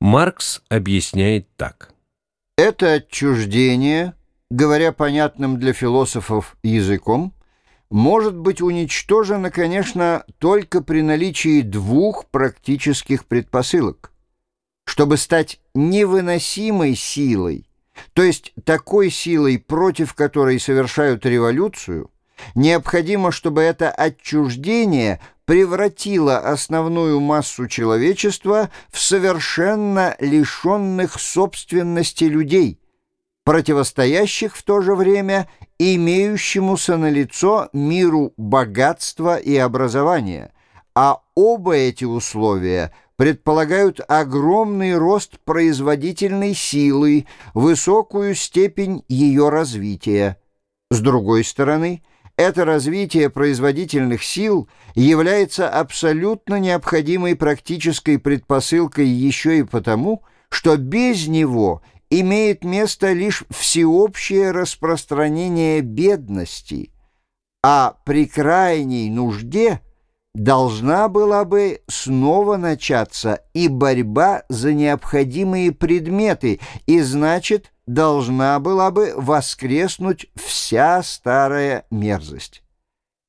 Маркс объясняет так. Это отчуждение, говоря понятным для философов языком, может быть уничтожено, конечно, только при наличии двух практических предпосылок. Чтобы стать невыносимой силой, то есть такой силой, против которой совершают революцию, необходимо, чтобы это отчуждение превратило основную массу человечества в совершенно лишенных собственности людей, противостоящих в то же время имеющемуся на лицо миру богатства и образования, а оба эти условия предполагают огромный рост производительной силы, высокую степень ее развития. С другой стороны, это развитие производительных сил является абсолютно необходимой практической предпосылкой еще и потому, что без него имеет место лишь всеобщее распространение бедности, а при крайней нужде должна была бы снова начаться и борьба за необходимые предметы, и значит – должна была бы воскреснуть вся старая мерзость.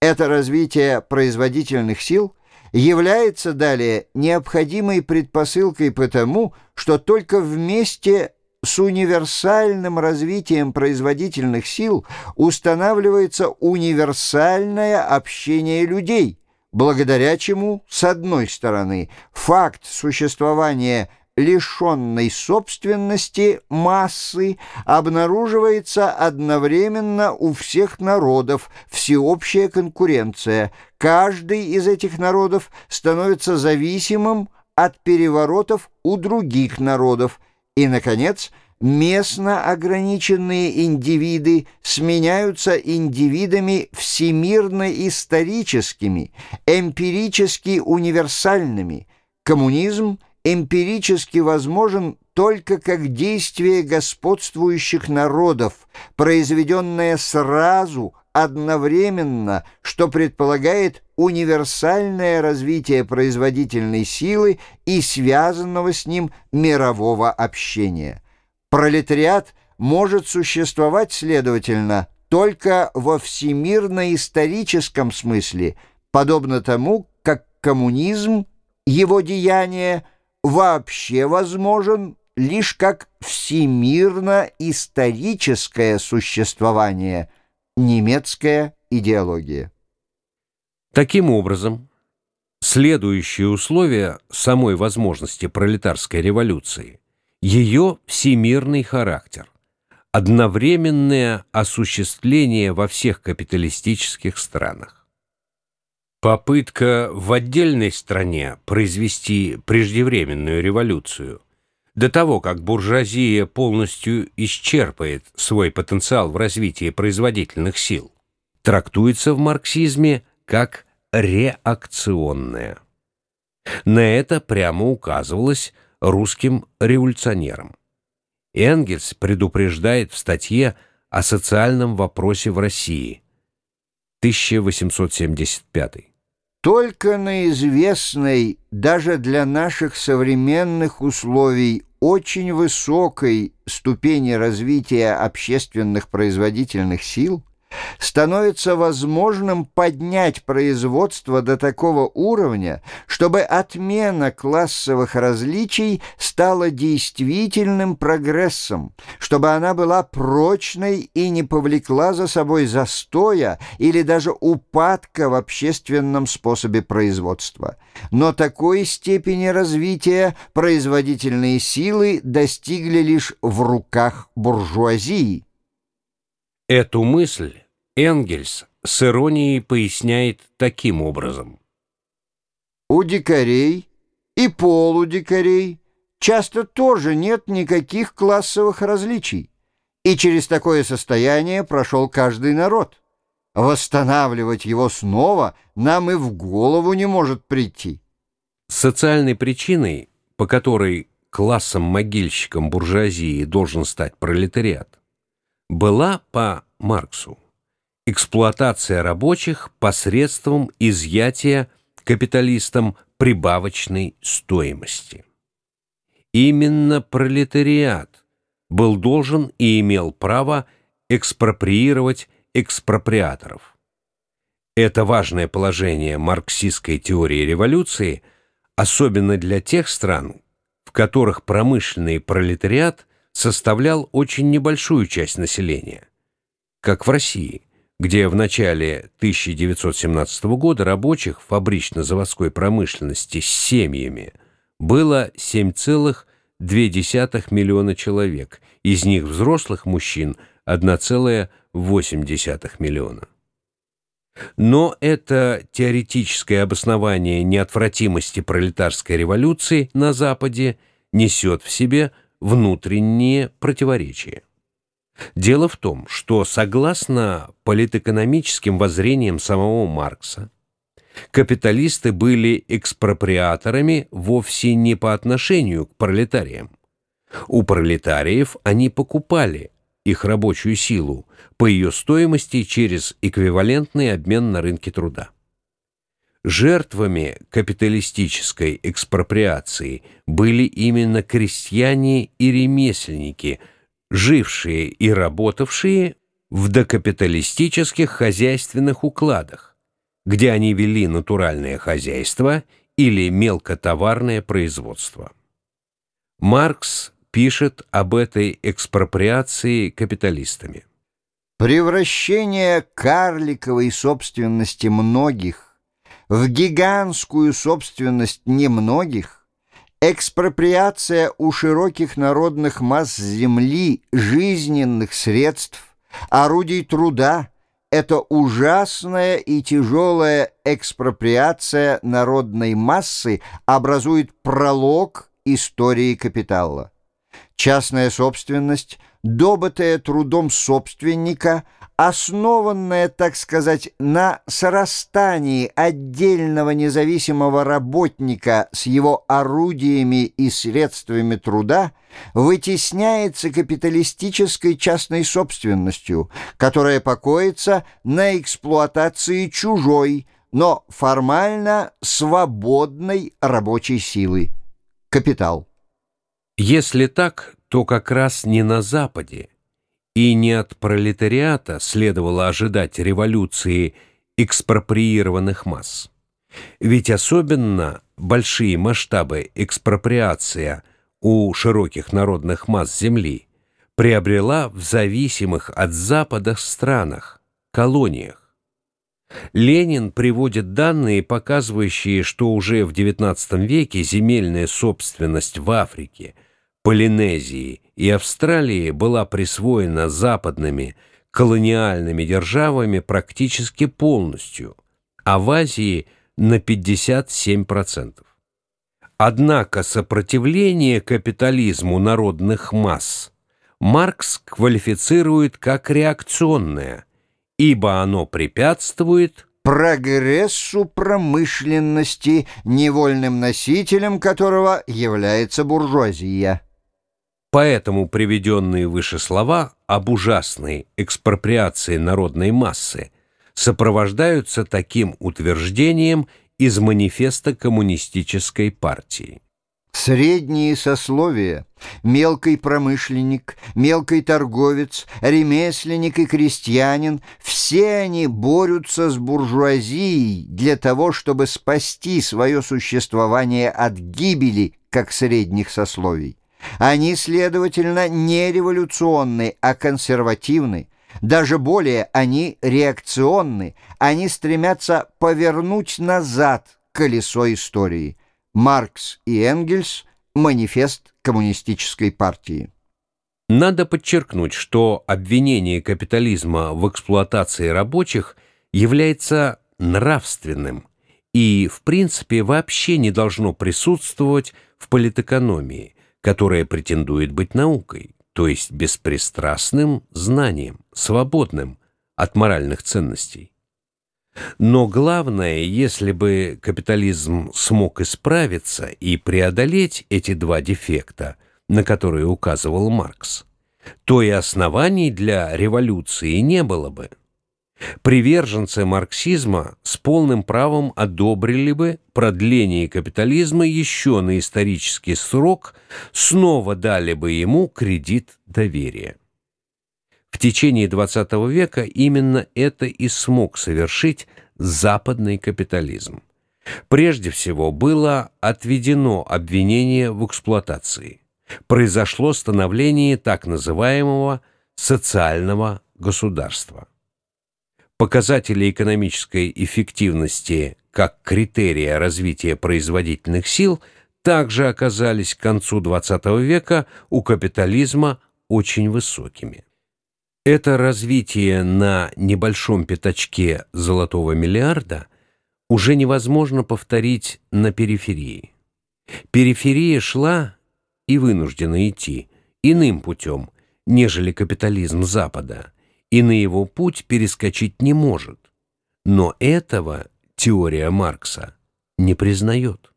Это развитие производительных сил является далее необходимой предпосылкой потому, что только вместе с универсальным развитием производительных сил устанавливается универсальное общение людей, благодаря чему, с одной стороны, факт существования лишенной собственности массы обнаруживается одновременно у всех народов всеобщая конкуренция. Каждый из этих народов становится зависимым от переворотов у других народов. И, наконец, местно ограниченные индивиды сменяются индивидами всемирно-историческими, эмпирически универсальными. Коммунизм – эмпирически возможен только как действие господствующих народов, произведенное сразу, одновременно, что предполагает универсальное развитие производительной силы и связанного с ним мирового общения. Пролетариат может существовать, следовательно, только во всемирно-историческом смысле, подобно тому, как коммунизм, его деяние – вообще возможен лишь как всемирно-историческое существование, немецкая идеология. Таким образом, следующее условие самой возможности пролетарской революции – ее всемирный характер, одновременное осуществление во всех капиталистических странах. Попытка в отдельной стране произвести преждевременную революцию до того, как буржуазия полностью исчерпает свой потенциал в развитии производительных сил, трактуется в марксизме как реакционная. На это прямо указывалось русским революционерам. Энгельс предупреждает в статье о социальном вопросе в России, 1875 только на известной, даже для наших современных условий, очень высокой ступени развития общественных производительных сил – становится возможным поднять производство до такого уровня, чтобы отмена классовых различий стала действительным прогрессом, чтобы она была прочной и не повлекла за собой застоя или даже упадка в общественном способе производства. Но такой степени развития производительные силы достигли лишь в руках буржуазии. Эту мысль Энгельс с иронией поясняет таким образом. У дикарей и полудикарей часто тоже нет никаких классовых различий, и через такое состояние прошел каждый народ. Восстанавливать его снова нам и в голову не может прийти. Социальной причиной, по которой классом-могильщиком буржуазии должен стать пролетариат, была по Марксу эксплуатация рабочих посредством изъятия капиталистам прибавочной стоимости. именно пролетариат был должен и имел право экспроприировать экспроприаторов. Это важное положение марксистской теории революции, особенно для тех стран, в которых промышленный пролетариат составлял очень небольшую часть населения, как в России, где в начале 1917 года рабочих фабрично-заводской промышленности с семьями было 7,2 миллиона человек, из них взрослых мужчин 1,8 миллиона. Но это теоретическое обоснование неотвратимости пролетарской революции на Западе несет в себе внутренние противоречия. Дело в том, что согласно политэкономическим воззрениям самого Маркса, капиталисты были экспроприаторами вовсе не по отношению к пролетариям. У пролетариев они покупали их рабочую силу по ее стоимости через эквивалентный обмен на рынке труда. Жертвами капиталистической экспроприации были именно крестьяне и ремесленники – жившие и работавшие в докапиталистических хозяйственных укладах, где они вели натуральное хозяйство или мелкотоварное производство. Маркс пишет об этой экспроприации капиталистами. Превращение карликовой собственности многих в гигантскую собственность немногих Экспроприация у широких народных масс земли, жизненных средств, орудий труда – это ужасная и тяжелая экспроприация народной массы образует пролог истории капитала. Частная собственность, добытая трудом собственника – основанная, так сказать, на срастании отдельного независимого работника с его орудиями и средствами труда, вытесняется капиталистической частной собственностью, которая покоится на эксплуатации чужой, но формально свободной рабочей силы. Капитал. Если так, то как раз не на Западе, и не от пролетариата следовало ожидать революции экспроприированных масс. Ведь особенно большие масштабы экспроприация у широких народных масс земли приобрела в зависимых от Запада странах, колониях. Ленин приводит данные, показывающие, что уже в XIX веке земельная собственность в Африке – Полинезии и Австралии была присвоена западными колониальными державами практически полностью, а в Азии на 57%. Однако сопротивление капитализму народных масс Маркс квалифицирует как реакционное, ибо оно препятствует прогрессу промышленности, невольным носителем которого является буржуазия. Поэтому приведенные выше слова об ужасной экспроприации народной массы сопровождаются таким утверждением из манифеста коммунистической партии. Средние сословия, мелкий промышленник, мелкий торговец, ремесленник и крестьянин, все они борются с буржуазией для того, чтобы спасти свое существование от гибели, как средних сословий. Они, следовательно, не революционны, а консервативны. Даже более, они реакционны. Они стремятся повернуть назад колесо истории. Маркс и Энгельс. Манифест коммунистической партии. Надо подчеркнуть, что обвинение капитализма в эксплуатации рабочих является нравственным и, в принципе, вообще не должно присутствовать в политэкономии которая претендует быть наукой, то есть беспристрастным знанием, свободным от моральных ценностей. Но главное, если бы капитализм смог исправиться и преодолеть эти два дефекта, на которые указывал Маркс, то и оснований для революции не было бы. Приверженцы марксизма с полным правом одобрили бы продление капитализма еще на исторический срок, снова дали бы ему кредит доверия. В течение XX века именно это и смог совершить западный капитализм. Прежде всего было отведено обвинение в эксплуатации. Произошло становление так называемого социального государства. Показатели экономической эффективности как критерия развития производительных сил также оказались к концу XX века у капитализма очень высокими. Это развитие на небольшом пятачке золотого миллиарда уже невозможно повторить на периферии. Периферия шла и вынуждена идти иным путем, нежели капитализм Запада, и на его путь перескочить не может. Но этого теория Маркса не признает.